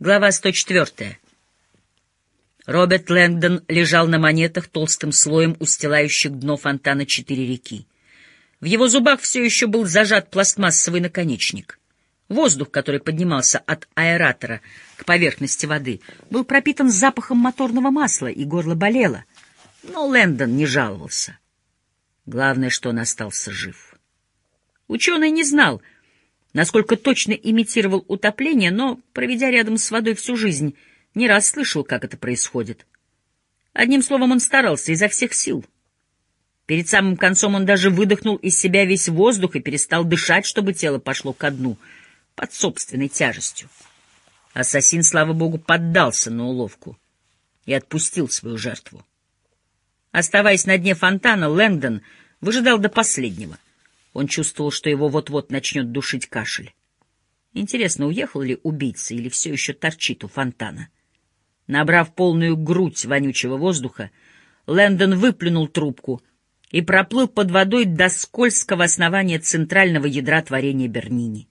Глава 104. Роберт Лэнгдон лежал на монетах толстым слоем устилающих дно фонтана четыре реки. В его зубах все еще был зажат пластмассовый наконечник. Воздух, который поднимался от аэратора к поверхности воды, был пропитан запахом моторного масла, и горло болело. Но Лэндон не жаловался. Главное, что он остался жив. Ученый не знал, насколько точно имитировал утопление, но, проведя рядом с водой всю жизнь, не раз слышал, как это происходит. Одним словом, он старался изо всех сил. Перед самым концом он даже выдохнул из себя весь воздух и перестал дышать, чтобы тело пошло ко дну под собственной тяжестью. Ассасин, слава богу, поддался на уловку и отпустил свою жертву. Оставаясь на дне фонтана, Лэнгдон выжидал до последнего — он чувствовал, что его вот-вот начнет душить кашель. Интересно, уехал ли убийца или все еще торчит у фонтана? Набрав полную грудь вонючего воздуха, Лэндон выплюнул трубку и проплыл под водой до скользкого основания центрального ядра творения Бернини.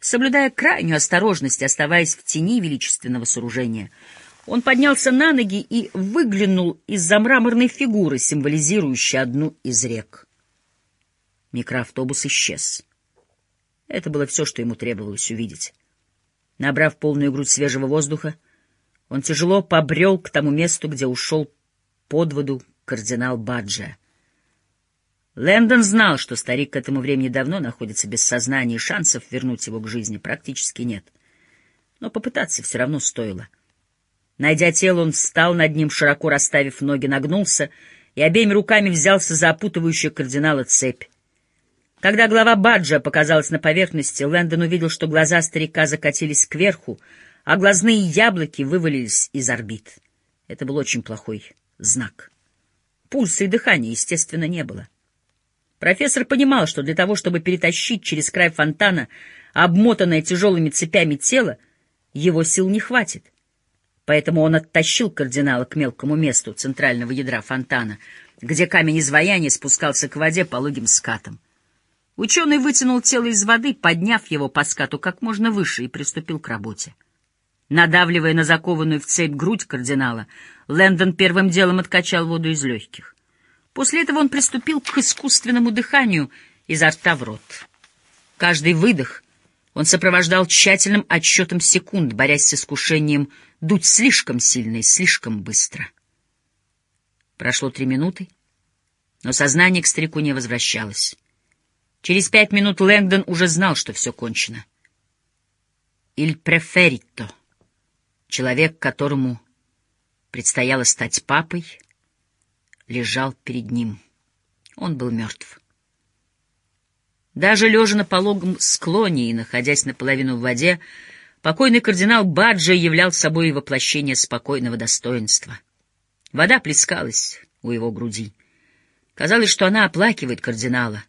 Соблюдая крайнюю осторожность, оставаясь в тени величественного сооружения, он поднялся на ноги и выглянул из-за мраморной фигуры, символизирующей одну из рек. Микроавтобус исчез. Это было все, что ему требовалось увидеть. Набрав полную грудь свежего воздуха, он тяжело побрел к тому месту, где ушел под воду кардинал Баджа. Лэндон знал, что старик к этому времени давно находится без сознания, и шансов вернуть его к жизни практически нет. Но попытаться все равно стоило. Найдя тело, он встал над ним, широко расставив ноги, нагнулся и обеими руками взялся за опутывающую кардинала цепь. Когда глава Баджа показалась на поверхности, Лэндон увидел, что глаза старика закатились кверху, а глазные яблоки вывалились из орбит. Это был очень плохой знак. Пульса и дыхания, естественно, не было. Профессор понимал, что для того, чтобы перетащить через край фонтана обмотанное тяжелыми цепями тело, его сил не хватит. Поэтому он оттащил кардинала к мелкому месту центрального ядра фонтана, где камень изваяния спускался к воде пологим скатом. Ученый вытянул тело из воды, подняв его по скату как можно выше, и приступил к работе. Надавливая на закованную в цепь грудь кардинала, Лэндон первым делом откачал воду из легких. После этого он приступил к искусственному дыханию изо рта в рот. Каждый выдох он сопровождал тщательным отсчетом секунд, борясь с искушением дуть слишком сильно и слишком быстро. Прошло три минуты, но сознание к старику не возвращалось. Через пять минут Лэнгдон уже знал, что все кончено. «Иль преферито» — человек, которому предстояло стать папой, лежал перед ним. Он был мертв. Даже лежа на пологом склоне и находясь наполовину в воде, покойный кардинал Баджа являл собой воплощение спокойного достоинства. Вода плескалась у его груди. Казалось, что она оплакивает кардинала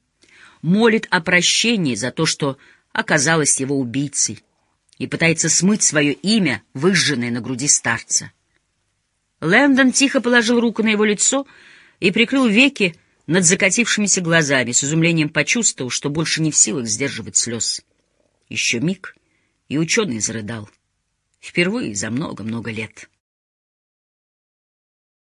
молит о прощении за то, что оказалась его убийцей, и пытается смыть свое имя, выжженное на груди старца. Лэндон тихо положил руку на его лицо и прикрыл веки над закатившимися глазами, с изумлением почувствовал, что больше не в силах сдерживать слез. Еще миг, и ученый зарыдал. Впервые за много-много лет.